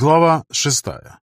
Глава шестая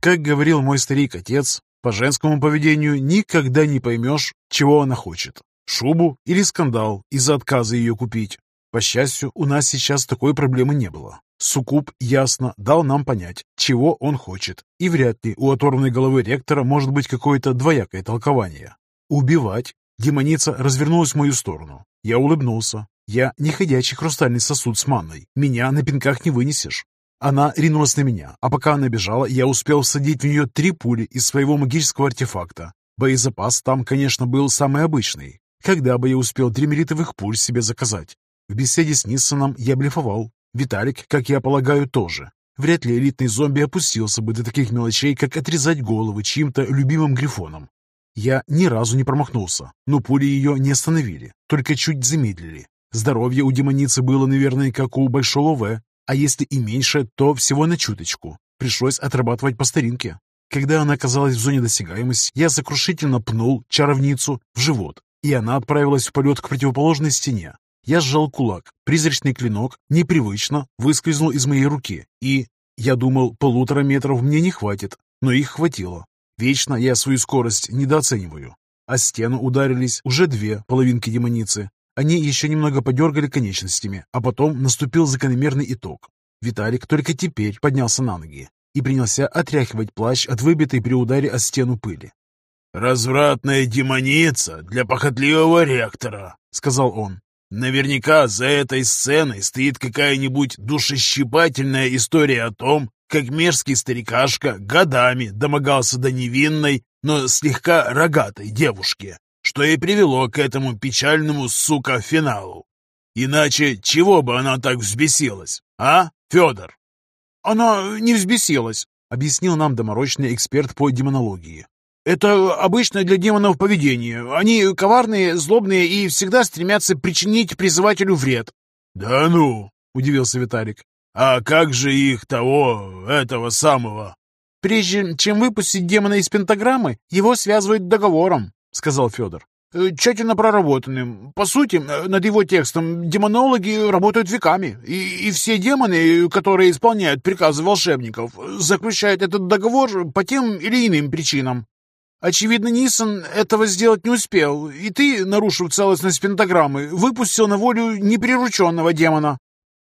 Как говорил мой старик-отец, по женскому поведению никогда не поймешь, чего она хочет. Шубу или скандал из-за отказа ее купить. По счастью, у нас сейчас такой проблемы не было. Сукуб ясно дал нам понять, чего он хочет, и вряд ли у оторванной головы ректора может быть какое-то двоякое толкование. Убивать. Демоница развернулась в мою сторону. Я улыбнулся. Я не ходячий хрустальный сосуд с манной. Меня на пинках не вынесешь. Она ринулась на меня, а пока она бежала, я успел всадить в нее три пули из своего магического артефакта. Боезапас там, конечно, был самый обычный. Когда бы я успел тримеритовых пуль себе заказать? В беседе с Ниссоном я блефовал. Виталик, как я полагаю, тоже. Вряд ли элитный зомби опустился бы до таких мелочей, как отрезать головы чьим-то любимым грифоном. Я ни разу не промахнулся, но пули ее не остановили, только чуть замедлили. Здоровье у демоницы было, наверное, как у большого В, а если и меньше, то всего на чуточку. Пришлось отрабатывать по старинке. Когда она оказалась в зоне досягаемости, я сокрушительно пнул чаровницу в живот, и она отправилась в полет к противоположной стене. Я сжал кулак, призрачный клинок непривычно выскользнул из моей руки, и, я думал, полутора метров мне не хватит, но их хватило. Вечно я свою скорость недооцениваю. А стену ударились уже две половинки демоницы, они еще немного подергали конечностями, а потом наступил закономерный итог. Виталик только теперь поднялся на ноги и принялся отряхивать плащ от выбитой при ударе о стену пыли. «Развратная демоница для похотливого ректора», — сказал он. «Наверняка за этой сценой стоит какая-нибудь душещипательная история о том, как мерзкий старикашка годами домогался до невинной, но слегка рогатой девушки, что и привело к этому печальному, сука, финалу. Иначе чего бы она так взбесилась, а, Федор? Она не взбесилась, объяснил нам доморощный эксперт по демонологии. Это обычно для демонов поведение. Они коварные, злобные и всегда стремятся причинить призывателю вред. Да ну, удивился Виталик. А как же их того, этого самого? Прежде чем выпустить демона из пентаграммы, его связывают договором. — сказал Федор. «Э, «Тщательно проработанным. По сути, э, над его текстом демонологи работают веками, и, и все демоны, которые исполняют приказы волшебников, заключают этот договор по тем или иным причинам. Очевидно, Нисон этого сделать не успел, и ты, нарушив целостность пентаграммы, выпустил на волю неприрученного демона».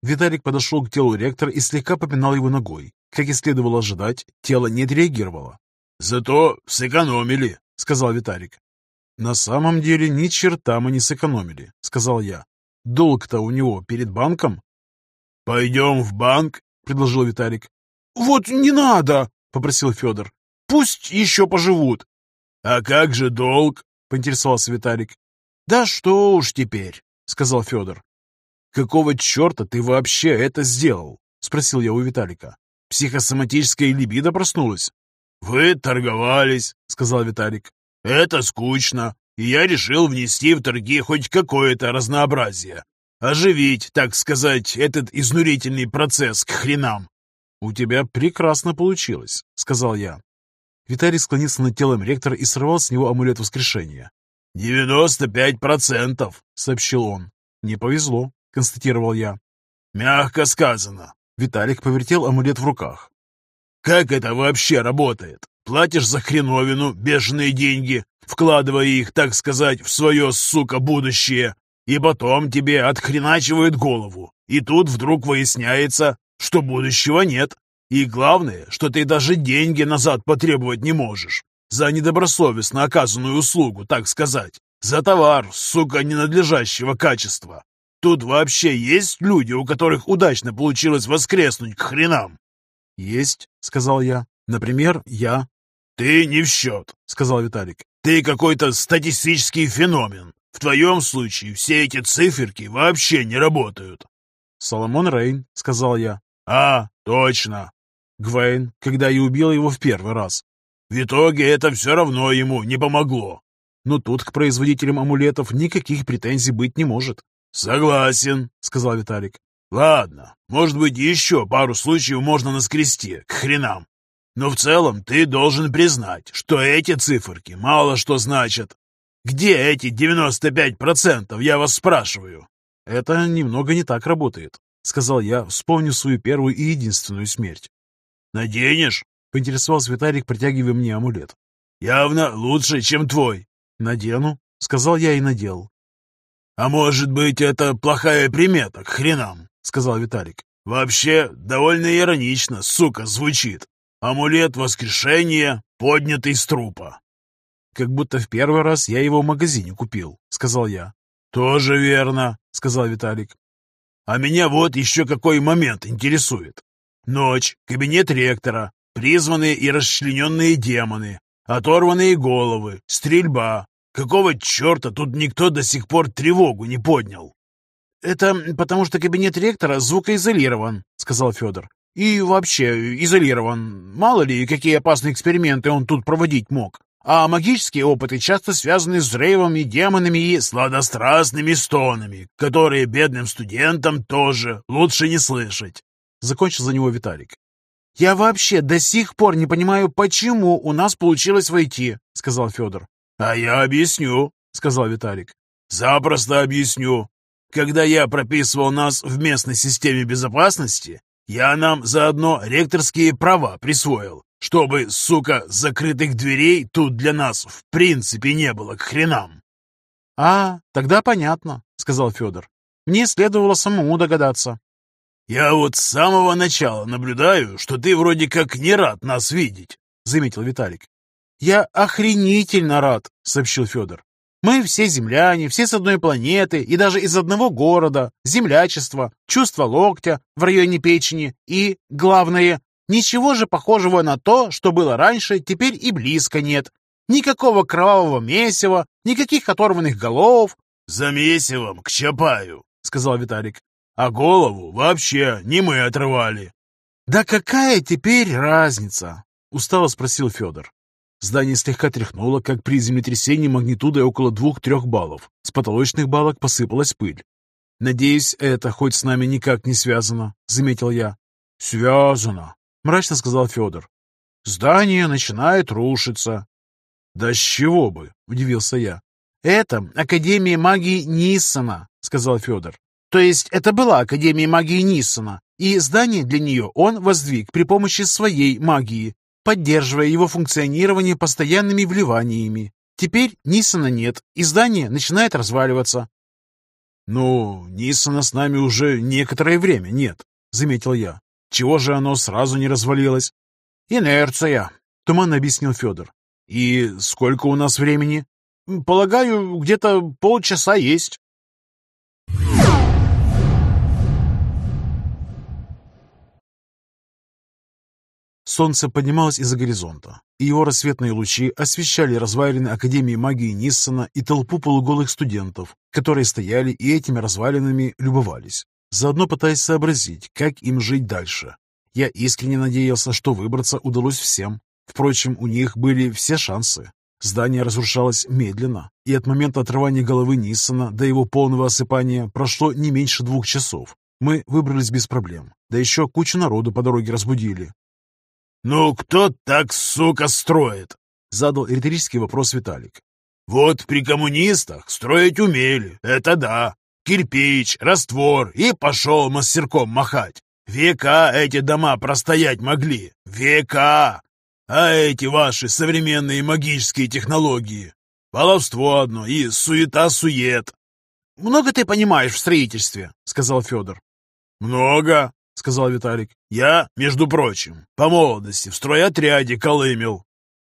Виталик подошел к телу ректора и слегка попинал его ногой. Как и следовало ожидать, тело не отреагировало. «Зато сэкономили», — сказал Виталик. «На самом деле ни черта мы не сэкономили», — сказал я. «Долг-то у него перед банком». «Пойдем в банк», — предложил Виталик. «Вот не надо», — попросил Федор. «Пусть еще поживут». «А как же долг?» — поинтересовался Виталик. «Да что уж теперь», — сказал Федор. «Какого черта ты вообще это сделал?» — спросил я у Виталика. «Психосоматическая либидо проснулась?» «Вы торговались», — сказал Виталик. «Это скучно, и я решил внести в торги хоть какое-то разнообразие. Оживить, так сказать, этот изнурительный процесс к хренам». «У тебя прекрасно получилось», — сказал я. Виталий склонился над телом ректора и сорвал с него амулет воскрешения. «Девяносто пять процентов», — сообщил он. «Не повезло», — констатировал я. «Мягко сказано». Виталик повертел амулет в руках. Как это вообще работает? Платишь за хреновину бешеные деньги, вкладывая их, так сказать, в свое, сука, будущее, и потом тебе отхреначивают голову. И тут вдруг выясняется, что будущего нет. И главное, что ты даже деньги назад потребовать не можешь. За недобросовестно оказанную услугу, так сказать. За товар, сука, ненадлежащего качества. Тут вообще есть люди, у которых удачно получилось воскреснуть к хренам? «Есть», — сказал я. «Например, я». «Ты не в счет», — сказал Виталик. «Ты какой-то статистический феномен. В твоем случае все эти циферки вообще не работают». «Соломон Рейн», — сказал я. «А, точно». Гвейн, когда я убил его в первый раз. В итоге это все равно ему не помогло. Но тут к производителям амулетов никаких претензий быть не может. «Согласен», — сказал Виталик. Ладно, может быть, еще пару случаев можно наскрести, к хренам. Но в целом ты должен признать, что эти циферки мало что значат. Где эти 95%, я вас спрашиваю?» «Это немного не так работает», — сказал я, вспомнив свою первую и единственную смерть. «Наденешь?» — поинтересовался Виталик, протягивая мне амулет. «Явно лучше, чем твой». «Надену», — сказал я и надел. «А может быть, это плохая примета, к хренам?» — сказал Виталик. «Вообще, довольно иронично, сука, звучит. Амулет воскрешения, поднятый с трупа». «Как будто в первый раз я его в магазине купил», — сказал я. «Тоже верно», — сказал Виталик. «А меня вот еще какой момент интересует. Ночь, кабинет ректора, призванные и расчлененные демоны, оторванные головы, стрельба. Какого черта тут никто до сих пор тревогу не поднял?» «Это потому что кабинет ректора звукоизолирован», — сказал Федор. «И вообще изолирован. Мало ли, какие опасные эксперименты он тут проводить мог. А магические опыты часто связаны с взрывами, демонами и сладострастными стонами, которые бедным студентам тоже лучше не слышать. Закончил за него Виталик. «Я вообще до сих пор не понимаю, почему у нас получилось войти», — сказал Федор. «А я объясню», — сказал Виталик. «Запросто объясню. Когда я прописывал нас в местной системе безопасности, я нам заодно ректорские права присвоил. Чтобы, сука, закрытых дверей тут для нас в принципе не было к хренам. — А, тогда понятно, — сказал Федор. — Мне следовало самому догадаться. — Я вот с самого начала наблюдаю, что ты вроде как не рад нас видеть, — заметил Виталик. — Я охренительно рад, — сообщил Федор. Мы все земляне, все с одной планеты и даже из одного города. Землячество, чувство локтя в районе печени и, главное, Ничего же похожего на то, что было раньше, теперь и близко нет. Никакого кровавого месива, никаких оторванных голов. — За месивом к Чапаю, — сказал Виталик. — А голову вообще не мы отрывали. — Да какая теперь разница? — устало спросил Федор. Здание слегка тряхнуло, как при землетрясении магнитудой около двух-трех баллов. С потолочных балок посыпалась пыль. «Надеюсь, это хоть с нами никак не связано», — заметил я. «Связано», — мрачно сказал Федор. «Здание начинает рушиться». «Да с чего бы?» — удивился я. «Это Академия магии Ниссона», — сказал Федор. «То есть это была Академия магии Ниссона, и здание для нее он воздвиг при помощи своей магии, поддерживая его функционирование постоянными вливаниями. Теперь Ниссона нет, и здание начинает разваливаться». «Ну, Ниссона с нами уже некоторое время нет», — заметил я. Чего же оно сразу не развалилось? Инерция, туманно объяснил Федор. И сколько у нас времени? Полагаю, где-то полчаса есть. Солнце поднималось из-за горизонта, и его рассветные лучи освещали развалины Академии магии Ниссона и толпу полуголых студентов, которые стояли и этими развалинами любовались заодно пытаясь сообразить, как им жить дальше. Я искренне надеялся, что выбраться удалось всем. Впрочем, у них были все шансы. Здание разрушалось медленно, и от момента отрывания головы Ниссона до его полного осыпания прошло не меньше двух часов. Мы выбрались без проблем, да еще кучу народу по дороге разбудили. «Ну, кто так, сука, строит?» — задал риторический вопрос Виталик. «Вот при коммунистах строить умели, это да кирпич, раствор и пошел мастерком махать. Века эти дома простоять могли. Века! А эти ваши современные магические технологии? Баловство одно и суета-сует. «Много ты понимаешь в строительстве», — сказал Федор. «Много», — сказал Виталик. «Я, между прочим, по молодости в стройотряде колымел».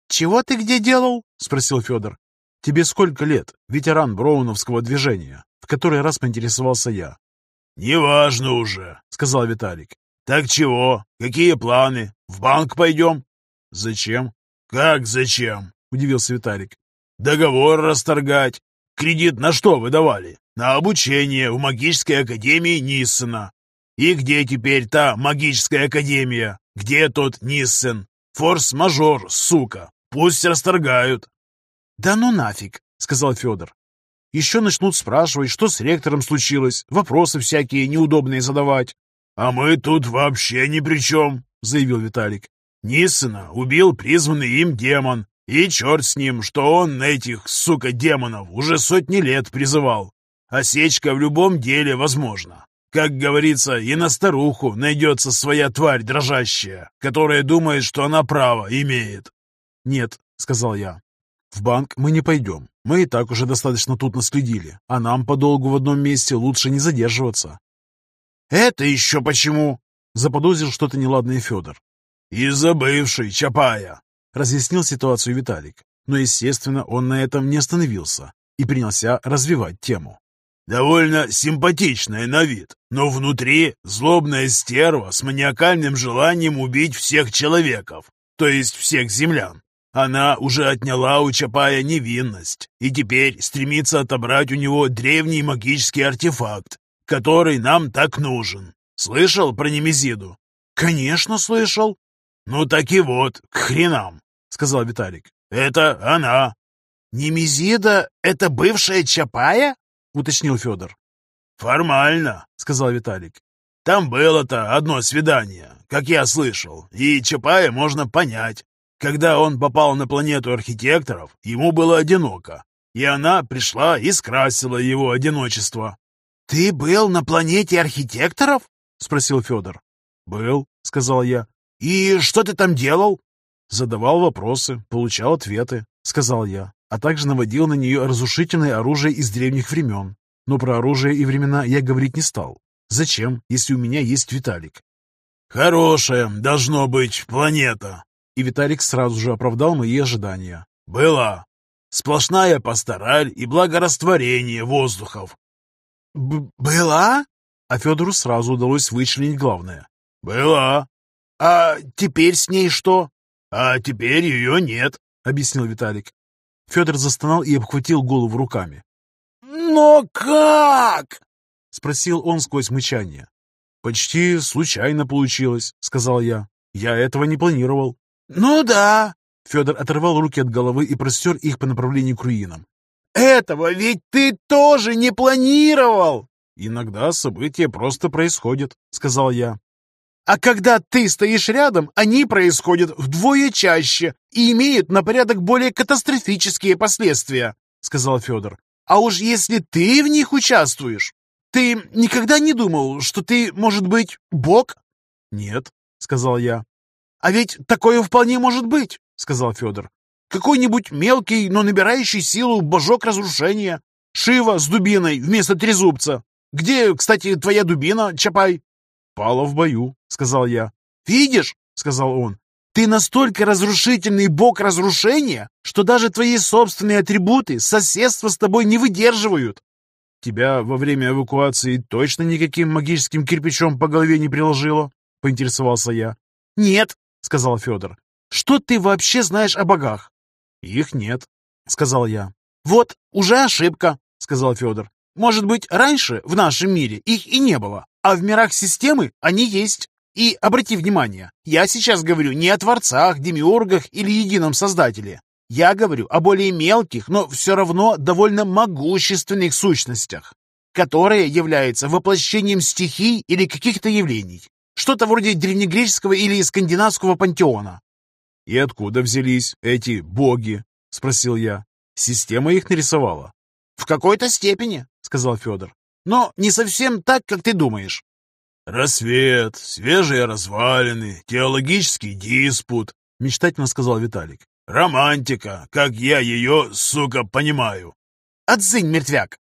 «Чего ты где делал?» — спросил Федор. «Тебе сколько лет, ветеран Броуновского движения?» В который раз поинтересовался я. «Неважно уже», — сказал Виталик. «Так чего? Какие планы? В банк пойдем?» «Зачем?» «Как зачем?» — удивился Виталик. «Договор расторгать. Кредит на что вы давали? На обучение в магической академии Ниссена. И где теперь та магическая академия? Где тот Ниссен? Форс-мажор, сука. Пусть расторгают». «Да ну нафиг», — сказал Федор. Еще начнут спрашивать, что с ректором случилось, вопросы всякие неудобные задавать. «А мы тут вообще ни при чем», — заявил Виталик. «Ниссена убил призванный им демон, И черт с ним, что он этих, сука, демонов уже сотни лет призывал. Осечка в любом деле возможна. Как говорится, и на старуху найдется своя тварь дрожащая, которая думает, что она право имеет. «Нет», — сказал я, — «в банк мы не пойдем. Мы и так уже достаточно тут наследили, а нам подолгу в одном месте лучше не задерживаться». «Это еще почему?» — заподозрил что-то неладное Федор. «Из-за Чапая», — разъяснил ситуацию Виталик. Но, естественно, он на этом не остановился и принялся развивать тему. «Довольно симпатичная на вид, но внутри злобная стерва с маниакальным желанием убить всех человеков, то есть всех землян. Она уже отняла у Чапая невинность и теперь стремится отобрать у него древний магический артефакт, который нам так нужен. Слышал про Немезиду?» «Конечно слышал», «Ну так и вот, к хренам», — сказал Виталик. «Это она». «Немезида — это бывшая Чапая?» — уточнил Федор. «Формально», — сказал Виталик. «Там было-то одно свидание, как я слышал, и Чапая можно понять. Когда он попал на планету архитекторов, ему было одиноко, и она пришла и скрасила его одиночество». «Ты был на планете архитекторов?» — спросил Федор. «Был», — сказал я. «И что ты там делал?» «Задавал вопросы, получал ответы», — сказал я, а также наводил на нее разрушительное оружие из древних времен. Но про оружие и времена я говорить не стал. Зачем, если у меня есть Виталик? «Хорошая должно быть планета!» И Виталик сразу же оправдал мои ожидания. «Была. Сплошная пастораль и благорастворение воздухов». Б «Была?» А Федору сразу удалось вычленить главное. «Была. «А теперь с ней что?» «А теперь ее нет», — объяснил Виталик. Федор застонал и обхватил голову руками. «Но как?» — спросил он сквозь мычание. «Почти случайно получилось», — сказал я. «Я этого не планировал». «Ну да», — Федор оторвал руки от головы и простер их по направлению к руинам. «Этого ведь ты тоже не планировал!» «Иногда события просто происходят», — сказал я. А когда ты стоишь рядом, они происходят вдвое чаще и имеют на порядок более катастрофические последствия», — сказал Федор. «А уж если ты в них участвуешь, ты никогда не думал, что ты, может быть, бог?» «Нет», — сказал я. «А ведь такое вполне может быть», — сказал Федор. «Какой-нибудь мелкий, но набирающий силу божок разрушения. Шива с дубиной вместо трезубца. Где, кстати, твоя дубина, Чапай?» «Пала в бою», — сказал я. «Видишь», — сказал он, — «ты настолько разрушительный бог разрушения, что даже твои собственные атрибуты соседства с тобой не выдерживают». «Тебя во время эвакуации точно никаким магическим кирпичом по голове не приложило?» — поинтересовался я. «Нет», — сказал Федор. «Что ты вообще знаешь о богах?» «Их нет», — сказал я. «Вот, уже ошибка», — сказал Федор. «Может быть, раньше в нашем мире их и не было, а в мирах системы они есть. И обрати внимание, я сейчас говорю не о творцах, демиургах или едином создателе. Я говорю о более мелких, но все равно довольно могущественных сущностях, которые являются воплощением стихий или каких-то явлений. Что-то вроде древнегреческого или скандинавского пантеона. «И откуда взялись эти боги?» — спросил я. «Система их нарисовала». «В какой-то степени», — сказал Федор но не совсем так, как ты думаешь. «Рассвет, свежие развалины, теологический диспут», — мечтательно сказал Виталик. «Романтика, как я ее, сука, понимаю». «Отзынь, мертвяк!»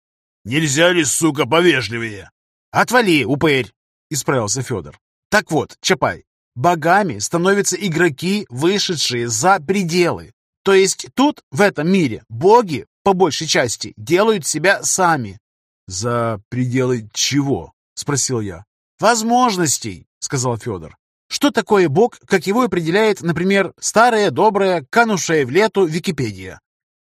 «Нельзя ли, сука, повежливее?» «Отвали, упырь!» — исправился Федор. «Так вот, Чапай, богами становятся игроки, вышедшие за пределы. То есть тут, в этом мире, боги, по большей части, делают себя сами, «За пределы чего?» — спросил я. «Возможностей», — сказал Федор. «Что такое Бог, как его определяет, например, старая, добрая, канувшая в лету Википедия?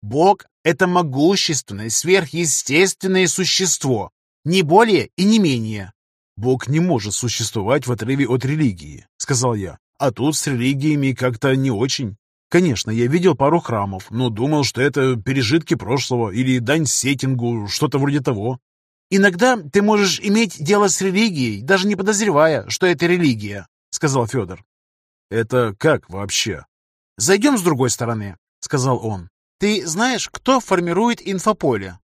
Бог — это могущественное, сверхъестественное существо, не более и не менее». «Бог не может существовать в отрыве от религии», — сказал я. «А тут с религиями как-то не очень». Конечно, я видел пару храмов, но думал, что это пережитки прошлого или дань сеттингу, что-то вроде того. «Иногда ты можешь иметь дело с религией, даже не подозревая, что это религия», — сказал Федор. «Это как вообще?» «Зайдем с другой стороны. сказал он. «Ты знаешь, кто формирует инфополе?»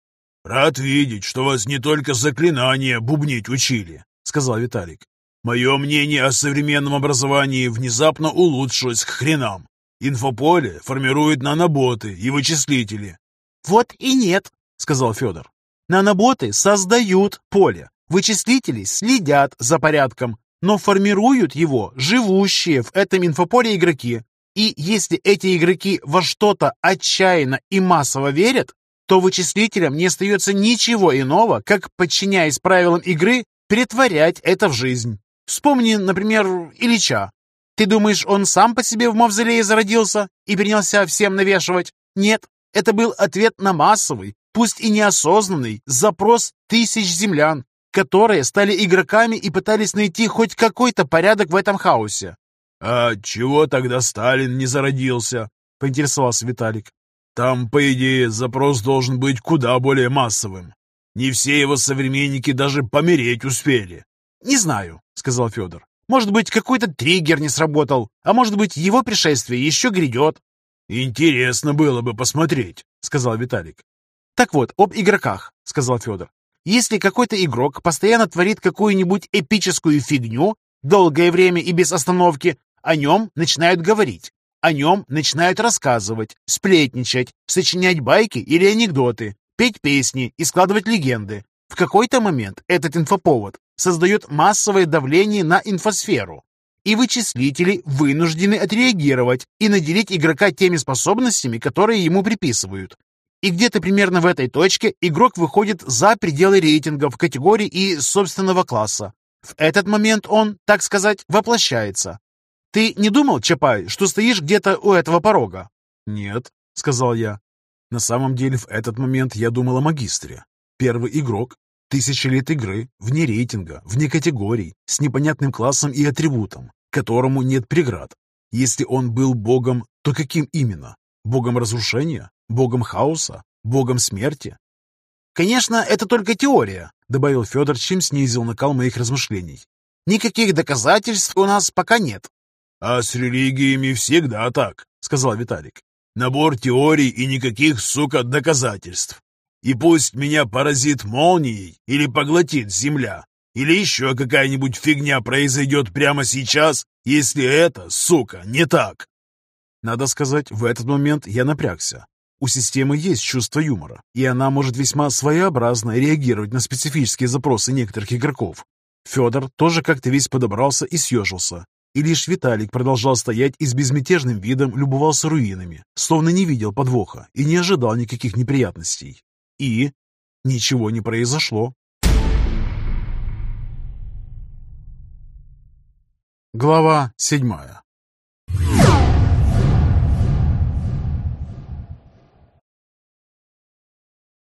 «Рад видеть, что вас не только заклинания бубнить учили», — сказал Виталик. «Мое мнение о современном образовании внезапно улучшилось к хренам. Инфополе формирует наноботы и вычислители». «Вот и нет», — сказал Федор. «Наноботы создают поле, вычислители следят за порядком, но формируют его живущие в этом инфополе игроки. И если эти игроки во что-то отчаянно и массово верят, то вычислителям не остается ничего иного, как, подчиняясь правилам игры, перетворять это в жизнь. Вспомни, например, Ильича. Ты думаешь, он сам по себе в мавзолее зародился и принялся всем навешивать? Нет, это был ответ на массовый, пусть и неосознанный, запрос тысяч землян, которые стали игроками и пытались найти хоть какой-то порядок в этом хаосе. «А чего тогда Сталин не зародился?» — поинтересовался Виталик. «Там, по идее, запрос должен быть куда более массовым. Не все его современники даже помереть успели». «Не знаю», — сказал Федор. «Может быть, какой-то триггер не сработал, а может быть, его пришествие еще грядет». «Интересно было бы посмотреть», — сказал Виталик. «Так вот, об игроках», — сказал Федор. Если какой-то игрок постоянно творит какую-нибудь эпическую фигню, долгое время и без остановки, о нем начинают говорить, о нем начинают рассказывать, сплетничать, сочинять байки или анекдоты, петь песни и складывать легенды. В какой-то момент этот инфоповод создает массовое давление на инфосферу, и вычислители вынуждены отреагировать и наделить игрока теми способностями, которые ему приписывают. И где-то примерно в этой точке игрок выходит за пределы рейтингов категории и собственного класса. В этот момент он, так сказать, воплощается. Ты не думал, Чапай, что стоишь где-то у этого порога? Нет, сказал я. На самом деле в этот момент я думал о магистре. Первый игрок, тысячи лет игры, вне рейтинга, вне категорий, с непонятным классом и атрибутом, которому нет преград. Если он был богом, то каким именно? Богом разрушения? Богом хаоса? Богом смерти? «Конечно, это только теория», — добавил Федор, чем снизил накал моих размышлений. «Никаких доказательств у нас пока нет». «А с религиями всегда так», — сказал Виталик. «Набор теорий и никаких, сука, доказательств. И пусть меня поразит молнией или поглотит земля, или еще какая-нибудь фигня произойдет прямо сейчас, если это, сука, не так». Надо сказать, в этот момент я напрягся. У системы есть чувство юмора, и она может весьма своеобразно реагировать на специфические запросы некоторых игроков. Федор тоже как-то весь подобрался и съежился. И лишь Виталик продолжал стоять и с безмятежным видом любовался руинами, словно не видел подвоха и не ожидал никаких неприятностей. И ничего не произошло. Глава седьмая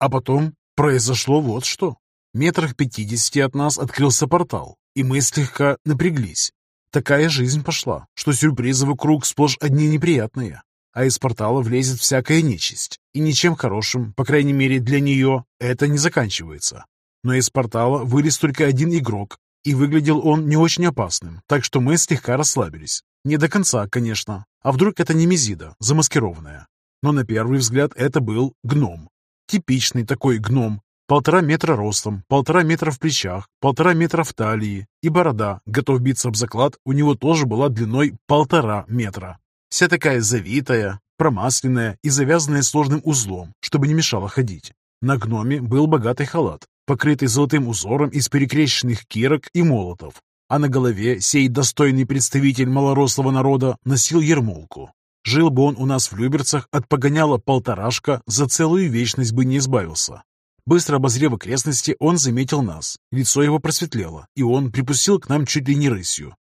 А потом произошло вот что. Метрах пятидесяти от нас открылся портал, и мы слегка напряглись. Такая жизнь пошла, что сюрпризы вокруг сплошь одни неприятные, а из портала влезет всякая нечисть, и ничем хорошим, по крайней мере для нее, это не заканчивается. Но из портала вылез только один игрок, и выглядел он не очень опасным, так что мы слегка расслабились. Не до конца, конечно, а вдруг это не Мезида, замаскированная. Но на первый взгляд это был гном, Типичный такой гном. Полтора метра ростом, полтора метра в плечах, полтора метра в талии. И борода, готов биться об заклад, у него тоже была длиной полтора метра. Вся такая завитая, промасленная и завязанная сложным узлом, чтобы не мешало ходить. На гноме был богатый халат, покрытый золотым узором из перекрещенных кирок и молотов, а на голове сей достойный представитель малорослого народа носил ермолку. Жил бы он у нас в Люберцах, от погоняла полторашка, за целую вечность бы не избавился. Быстро обозрев окрестности, он заметил нас. Лицо его просветлело, и он припустил к нам чуть ли не рысью.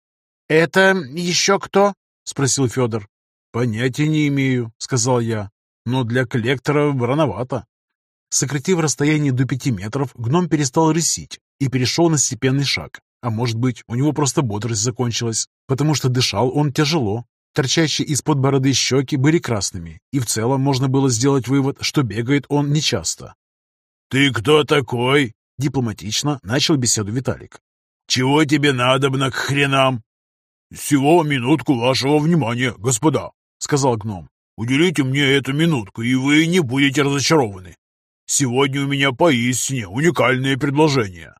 «Это еще кто?» — спросил Федор. «Понятия не имею», — сказал я. «Но для коллектора рановато». Сократив расстояние до пяти метров, гном перестал рысить и перешел на степенный шаг. А может быть, у него просто бодрость закончилась, потому что дышал он тяжело, Торчащие из-под бороды щеки были красными, и в целом можно было сделать вывод, что бегает он нечасто. «Ты кто такой?» — дипломатично начал беседу Виталик. «Чего тебе надобно к хренам?» «Всего минутку вашего внимания, господа», — сказал гном. Уделите мне эту минутку, и вы не будете разочарованы. Сегодня у меня поистине уникальное предложение».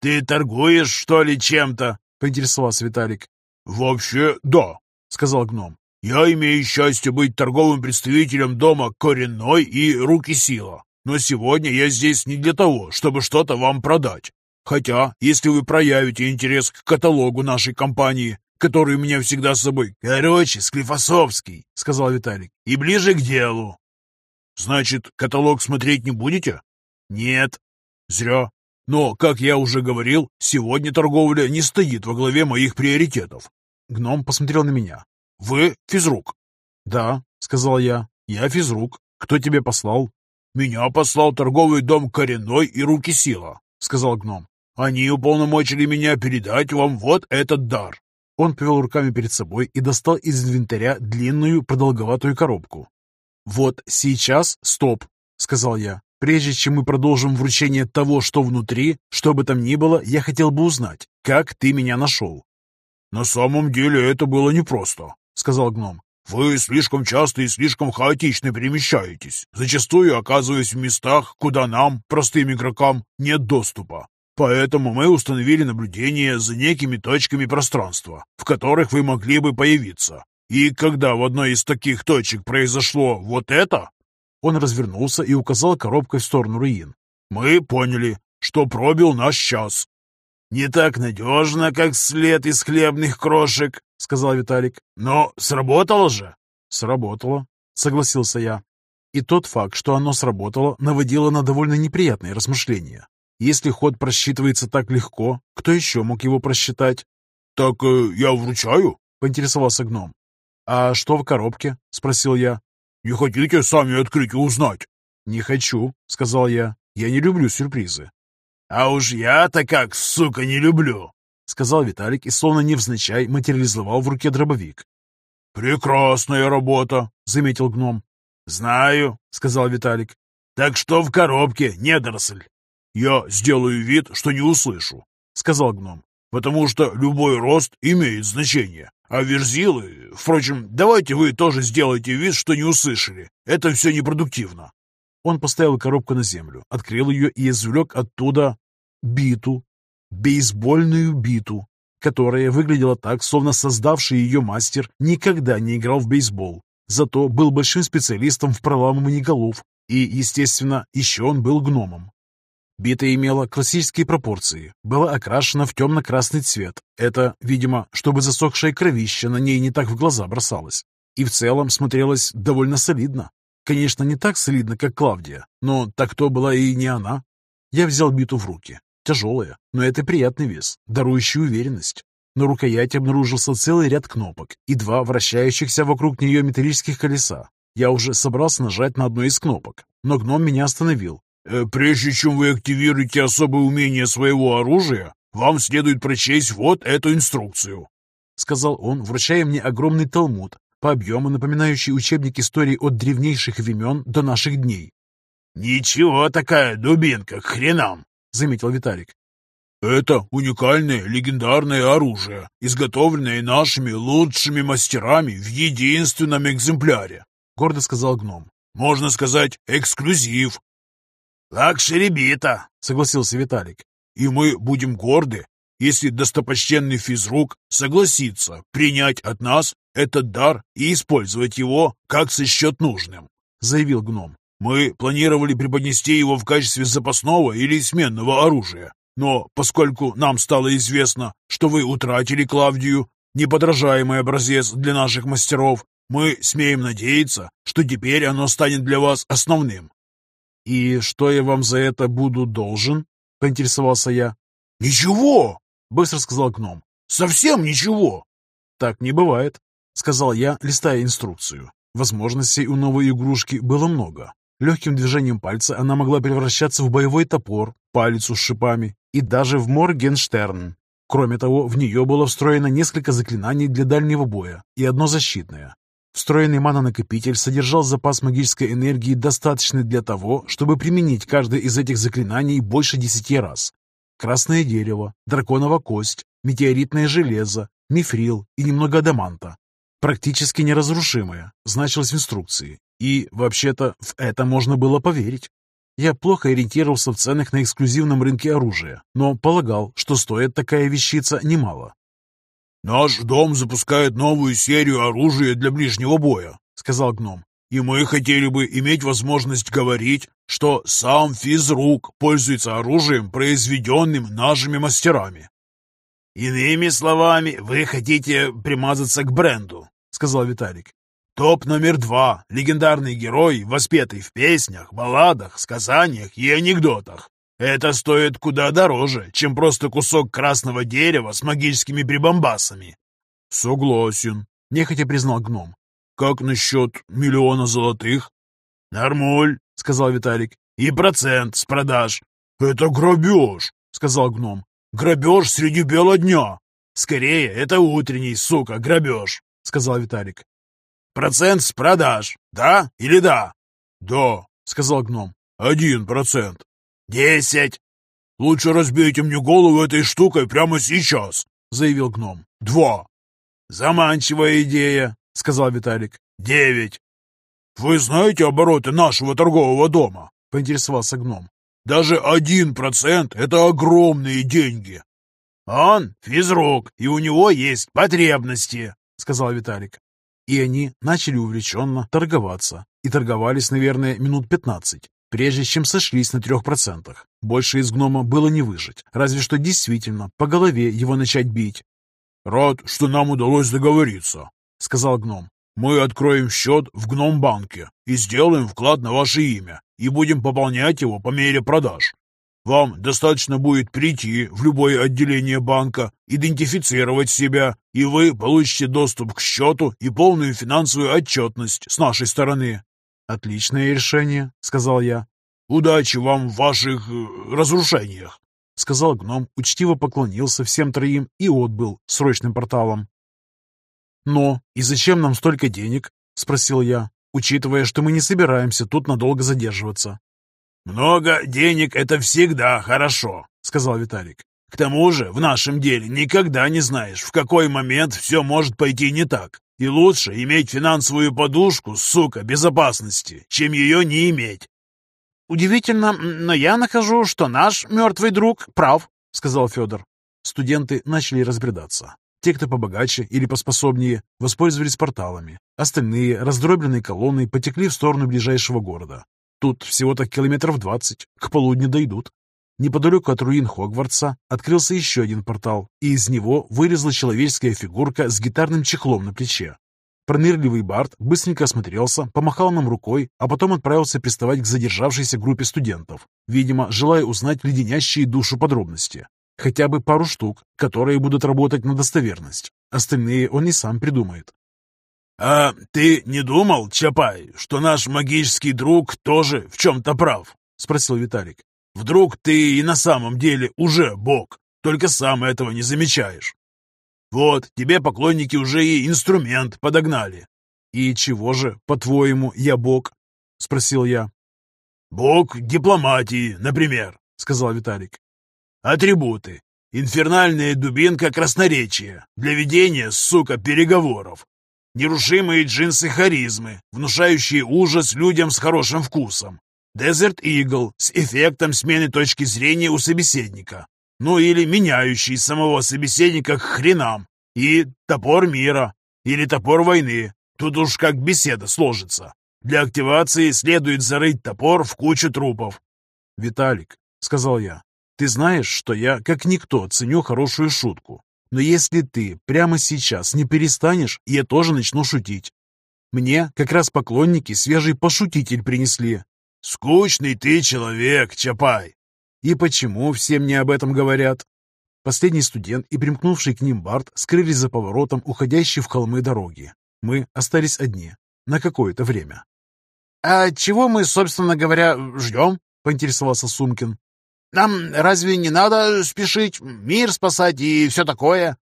«Ты торгуешь, что ли, чем-то?» — поинтересовался Виталик. «Вообще, да», — сказал гном. «Я имею счастье быть торговым представителем дома Коренной и Руки Сила. Но сегодня я здесь не для того, чтобы что-то вам продать. Хотя, если вы проявите интерес к каталогу нашей компании, который у меня всегда с собой... Короче, Склифосовский, — сказал Виталик, — и ближе к делу. Значит, каталог смотреть не будете? Нет. Зря. Но, как я уже говорил, сегодня торговля не стоит во главе моих приоритетов. Гном посмотрел на меня. Вы физрук? Да, сказал я. Я физрук. Кто тебе послал? Меня послал торговый дом Коренной и Руки Сила, сказал гном. Они уполномочили меня передать вам вот этот дар. Он повел руками перед собой и достал из инвентаря длинную продолговатую коробку. «Вот сейчас стоп», — сказал я. «Прежде чем мы продолжим вручение того, что внутри, что бы там ни было, я хотел бы узнать, как ты меня нашел». «На самом деле это было непросто», — сказал гном. «Вы слишком часто и слишком хаотично перемещаетесь, зачастую оказываясь в местах, куда нам, простым игрокам, нет доступа. Поэтому мы установили наблюдение за некими точками пространства, в которых вы могли бы появиться. И когда в одной из таких точек произошло вот это, он развернулся и указал коробкой в сторону руин. Мы поняли, что пробил наш час. «Не так надежно, как след из хлебных крошек», — сказал Виталик. «Но сработало же?» «Сработало», — согласился я. И тот факт, что оно сработало, наводило на довольно неприятные размышления. Если ход просчитывается так легко, кто еще мог его просчитать? «Так э, я вручаю?» — поинтересовался гном. «А что в коробке?» — спросил я. «Не хотите сами открыть и узнать?» «Не хочу», — сказал я. «Я не люблю сюрпризы». «А уж я-то как, сука, не люблю!» — сказал Виталик и словно невзначай материализовал в руке дробовик. «Прекрасная работа!» — заметил гном. «Знаю», — сказал Виталик. «Так что в коробке, недоросль?» «Я сделаю вид, что не услышу», — сказал гном, «потому что любой рост имеет значение. А верзилы... Впрочем, давайте вы тоже сделайте вид, что не услышали. Это все непродуктивно». Он поставил коробку на землю, открыл ее и извлек оттуда биту, бейсбольную биту, которая выглядела так, словно создавший ее мастер никогда не играл в бейсбол, зато был большим специалистом в проламывании голов, и, естественно, еще он был гномом. Бита имела классические пропорции, была окрашена в темно-красный цвет. Это, видимо, чтобы засохшее кровище на ней не так в глаза бросалось. И в целом смотрелось довольно солидно. Конечно, не так солидно, как Клавдия, но так то была и не она. Я взял биту в руки. Тяжелая, но это приятный вес, дарующий уверенность. На рукояти обнаружился целый ряд кнопок и два вращающихся вокруг нее металлических колеса. Я уже собрался нажать на одну из кнопок, но гном меня остановил «Прежде чем вы активируете особое умение своего оружия, вам следует прочесть вот эту инструкцию», — сказал он, вручая мне огромный талмуд, по объему напоминающий учебник истории от древнейших времен до наших дней. «Ничего такая дубинка, к хренам!» — заметил Виталик. «Это уникальное легендарное оружие, изготовленное нашими лучшими мастерами в единственном экземпляре», — гордо сказал гном. «Можно сказать, эксклюзив, «Лакшери бита», — согласился Виталик. «И мы будем горды, если достопочтенный физрук согласится принять от нас этот дар и использовать его, как сочтет нужным», — заявил гном. «Мы планировали преподнести его в качестве запасного или сменного оружия, но поскольку нам стало известно, что вы утратили Клавдию, неподражаемый образец для наших мастеров, мы смеем надеяться, что теперь оно станет для вас основным. «И что я вам за это буду должен?» — поинтересовался я. «Ничего!» — быстро сказал гном. «Совсем ничего!» «Так не бывает», — сказал я, листая инструкцию. Возможностей у новой игрушки было много. Легким движением пальца она могла превращаться в боевой топор, палец с шипами и даже в Моргенштерн. Кроме того, в нее было встроено несколько заклинаний для дальнего боя и одно защитное. Встроенный манонакопитель содержал запас магической энергии, достаточный для того, чтобы применить каждое из этих заклинаний больше десяти раз. Красное дерево, драконова кость, метеоритное железо, мифрил и немного адаманта. Практически неразрушимое, значилось в инструкции. И, вообще-то, в это можно было поверить. Я плохо ориентировался в ценах на эксклюзивном рынке оружия, но полагал, что стоит такая вещица немало. «Наш дом запускает новую серию оружия для ближнего боя», — сказал гном. «И мы хотели бы иметь возможность говорить, что сам физрук пользуется оружием, произведенным нашими мастерами». «Иными словами, вы хотите примазаться к бренду», — сказал Виталик. «Топ номер два. Легендарный герой, воспетый в песнях, балладах, сказаниях и анекдотах. Это стоит куда дороже, чем просто кусок красного дерева с магическими прибамбасами. Согласен, нехотя признал гном. Как насчет миллиона золотых? Нормуль, сказал Виталик. И процент с продаж. Это грабеж, сказал гном. Грабеж среди бела дня. Скорее, это утренний, сука, грабеж, сказал Виталик. Процент с продаж, да или да? Да, сказал гном. Один процент. «Десять!» «Лучше разбейте мне голову этой штукой прямо сейчас», — заявил гном. «Два». «Заманчивая идея», — сказал Виталик. «Девять». «Вы знаете обороты нашего торгового дома?» — поинтересовался гном. «Даже один процент — это огромные деньги». «Он физрук, и у него есть потребности», — сказал Виталик. И они начали увлеченно торговаться. И торговались, наверное, минут пятнадцать прежде чем сошлись на трех процентах. Больше из гнома было не выжить, разве что действительно по голове его начать бить. «Рад, что нам удалось договориться», — сказал гном. «Мы откроем счет в гном-банке и сделаем вклад на ваше имя, и будем пополнять его по мере продаж. Вам достаточно будет прийти в любое отделение банка, идентифицировать себя, и вы получите доступ к счету и полную финансовую отчетность с нашей стороны. «Отличное решение», — сказал я. «Удачи вам в ваших э, разрушениях», — сказал гном, учтиво поклонился всем троим и отбыл срочным порталом. «Но и зачем нам столько денег?» — спросил я, учитывая, что мы не собираемся тут надолго задерживаться. «Много денег — это всегда хорошо», — сказал Виталик. «К тому же в нашем деле никогда не знаешь, в какой момент все может пойти не так. И лучше иметь финансовую подушку, сука, безопасности, чем ее не иметь. «Удивительно, но я нахожу, что наш мертвый друг прав», — сказал Федор. Студенты начали разбредаться. Те, кто побогаче или поспособнее, воспользовались порталами. Остальные, раздробленные колонны, потекли в сторону ближайшего города. Тут всего-то километров двадцать, к полудню дойдут. Неподалеку от руин Хогвартса открылся еще один портал, и из него вылезла человеческая фигурка с гитарным чехлом на плече. Пронырливый Барт быстренько осмотрелся, помахал нам рукой, а потом отправился приставать к задержавшейся группе студентов, видимо, желая узнать леденящие душу подробности. Хотя бы пару штук, которые будут работать на достоверность. Остальные он и сам придумает. «А ты не думал, Чапай, что наш магический друг тоже в чем-то прав?» — спросил Виталик. Вдруг ты и на самом деле уже бог, только сам этого не замечаешь. Вот, тебе поклонники уже и инструмент подогнали. И чего же, по-твоему, я бог? Спросил я. Бог дипломатии, например, сказал Виталик. Атрибуты. Инфернальная дубинка красноречия для ведения, сука, переговоров. Нерушимые джинсы харизмы, внушающие ужас людям с хорошим вкусом. Desert Eagle с эффектом смены точки зрения у собеседника. Ну или меняющий самого собеседника к хренам. И топор мира. Или топор войны. Тут уж как беседа сложится. Для активации следует зарыть топор в кучу трупов. «Виталик», — сказал я, — «ты знаешь, что я, как никто, ценю хорошую шутку. Но если ты прямо сейчас не перестанешь, я тоже начну шутить. Мне как раз поклонники свежий пошутитель принесли, «Скучный ты человек, Чапай!» «И почему все мне об этом говорят?» Последний студент и примкнувший к ним Барт скрылись за поворотом уходящей в холмы дороги. Мы остались одни. На какое-то время. «А чего мы, собственно говоря, ждем?» — поинтересовался Сумкин. «Нам разве не надо спешить, мир спасать и все такое?»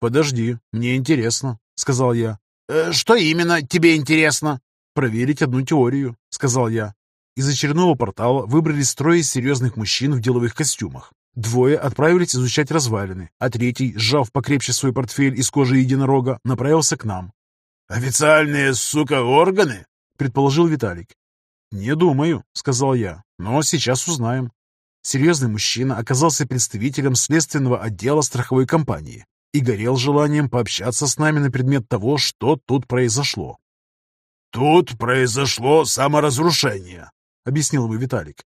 «Подожди, мне интересно», — сказал я. «Э, «Что именно тебе интересно?» «Проверить одну теорию», — сказал я. Из очередного портала выбрались трое серьезных мужчин в деловых костюмах. Двое отправились изучать развалины, а третий, сжав покрепче свой портфель из кожи единорога, направился к нам. Официальные, сука, органы?» — предположил Виталик. «Не думаю», — сказал я, — «но сейчас узнаем». Серьезный мужчина оказался представителем следственного отдела страховой компании и горел желанием пообщаться с нами на предмет того, что тут произошло. «Тут произошло саморазрушение», — объяснил ему Виталик.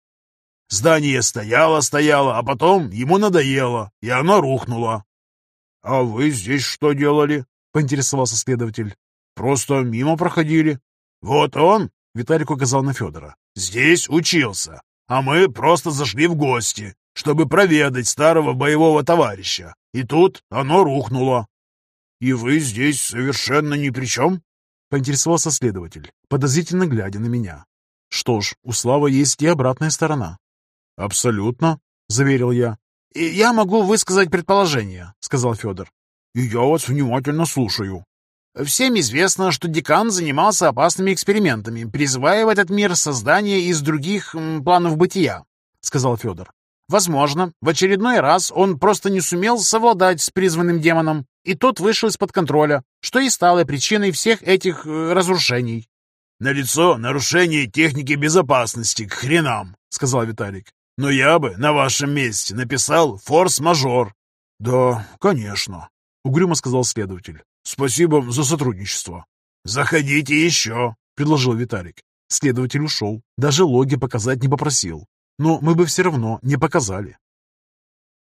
«Здание стояло-стояло, а потом ему надоело, и оно рухнуло». «А вы здесь что делали?» — поинтересовался следователь. «Просто мимо проходили». «Вот он», — Виталик указал на Федора, — «здесь учился, а мы просто зашли в гости, чтобы проведать старого боевого товарища, и тут оно рухнуло». «И вы здесь совершенно ни при чем?» — поинтересовался следователь, подозрительно глядя на меня. «Что ж, у Славы есть и обратная сторона». «Абсолютно», — заверил я. «И я могу высказать предположение», — сказал Федор. «И я вас внимательно слушаю». «Всем известно, что декан занимался опасными экспериментами, призывая в этот мир создание из других планов бытия», — сказал Федор. «Возможно, в очередной раз он просто не сумел совладать с призванным демоном, и тот вышел из-под контроля, что и стало причиной всех этих э, разрушений». «Налицо нарушение техники безопасности, к хренам», — сказал Виталик. «Но я бы на вашем месте написал форс-мажор». «Да, конечно», — угрюмо сказал следователь. «Спасибо за сотрудничество». «Заходите еще», — предложил Виталик. Следователь ушел, даже логи показать не попросил. Но мы бы все равно не показали.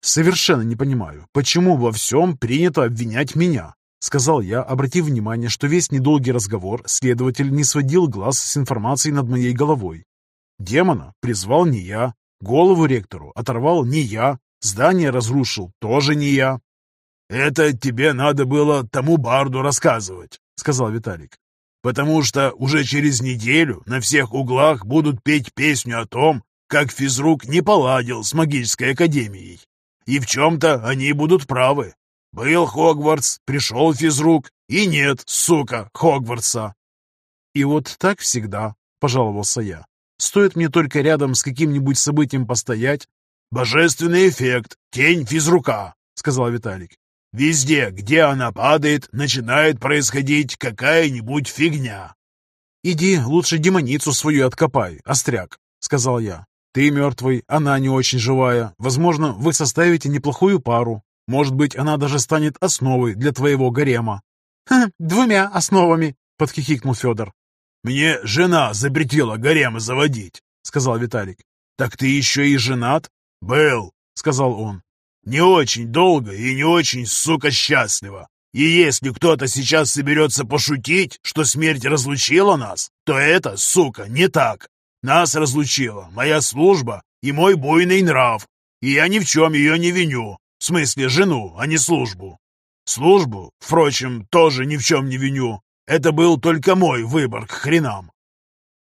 «Совершенно не понимаю, почему во всем принято обвинять меня?» Сказал я, обратив внимание, что весь недолгий разговор следователь не сводил глаз с информацией над моей головой. Демона призвал не я, голову ректору оторвал не я, здание разрушил тоже не я. «Это тебе надо было тому барду рассказывать», — сказал Виталик. «Потому что уже через неделю на всех углах будут петь песню о том, как физрук не поладил с магической академией. И в чем-то они будут правы. Был Хогвартс, пришел физрук, и нет, сука, Хогвартса. И вот так всегда, пожаловался я. Стоит мне только рядом с каким-нибудь событием постоять. Божественный эффект, тень физрука, сказал Виталик. Везде, где она падает, начинает происходить какая-нибудь фигня. «Иди лучше демоницу свою откопай, остряк», — сказал я. Ты мертвый, она не очень живая. Возможно, вы составите неплохую пару. Может быть, она даже станет основой для твоего гарема». «Хм, двумя основами», — подхихикнул Федор. «Мне жена запретила гаремы заводить», — сказал Виталик. «Так ты еще и женат?» «Был», — сказал он. «Не очень долго и не очень, сука, счастливо. И если кто-то сейчас соберется пошутить, что смерть разлучила нас, то это, сука, не так. Нас разлучила моя служба и мой буйный нрав, и я ни в чем ее не виню. В смысле, жену, а не службу. Службу, впрочем, тоже ни в чем не виню. Это был только мой выбор к хренам.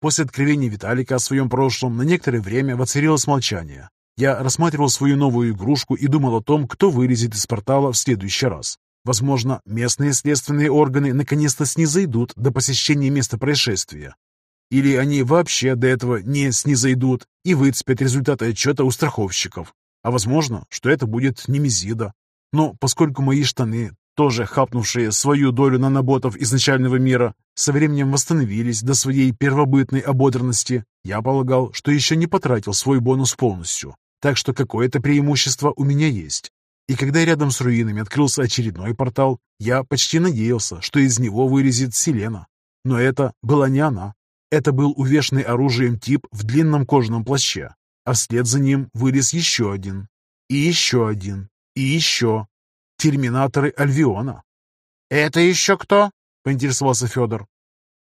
После откровения Виталика о своем прошлом на некоторое время воцарилось молчание. Я рассматривал свою новую игрушку и думал о том, кто вылезет из портала в следующий раз. Возможно, местные следственные органы наконец-то снизойдут до посещения места происшествия. Или они вообще до этого не снизойдут и выцепят результаты отчета у страховщиков. А возможно, что это будет немезида. Но поскольку мои штаны, тоже хапнувшие свою долю наноботов изначального мира, со временем восстановились до своей первобытной ободренности, я полагал, что еще не потратил свой бонус полностью. Так что какое-то преимущество у меня есть. И когда рядом с руинами открылся очередной портал, я почти надеялся, что из него вылезет Селена. Но это была не она. Это был увешанный оружием тип в длинном кожаном плаще, а вслед за ним вылез еще один, и еще один, и еще. Терминаторы Альвиона. «Это еще кто?» — поинтересовался Федор.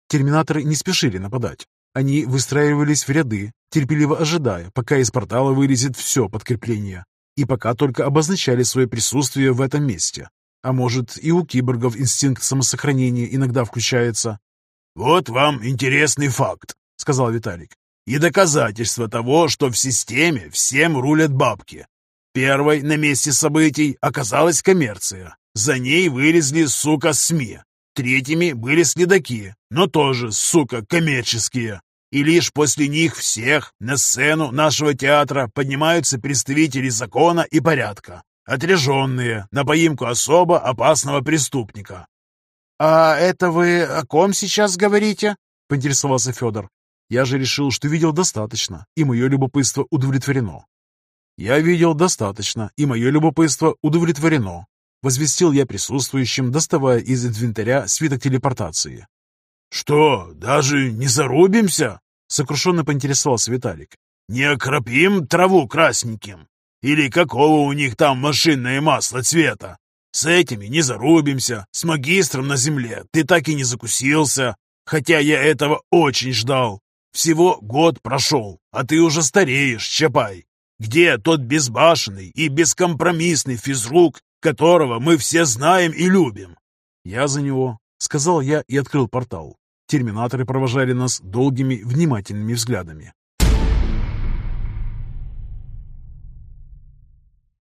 Терминаторы не спешили нападать. Они выстраивались в ряды, терпеливо ожидая, пока из портала вылезет все подкрепление, и пока только обозначали свое присутствие в этом месте. А может, и у киборгов инстинкт самосохранения иногда включается, «Вот вам интересный факт», — сказал Виталик. «И доказательство того, что в системе всем рулят бабки. Первой на месте событий оказалась коммерция. За ней вылезли, сука, СМИ. Третьими были следаки, но тоже, сука, коммерческие. И лишь после них всех на сцену нашего театра поднимаются представители закона и порядка, отряженные на поимку особо опасного преступника. «А это вы о ком сейчас говорите?» — поинтересовался Федор. Я же решил, что видел достаточно, и мое любопытство удовлетворено. «Я видел достаточно, и мое любопытство удовлетворено», возвестил я присутствующим, доставая из инвентаря свиток телепортации. «Что, даже не зарубимся?» сокрушенно поинтересовался Виталик. «Не окропим траву красненьким? Или какого у них там машинное масло цвета? С этими не зарубимся, с магистром на земле ты так и не закусился, хотя я этого очень ждал. Всего год прошел, а ты уже стареешь, Чапай. Где тот безбашенный и бескомпромиссный физрук, которого мы все знаем и любим?» «Я за него», — сказал я и открыл портал. Терминаторы провожали нас долгими, внимательными взглядами.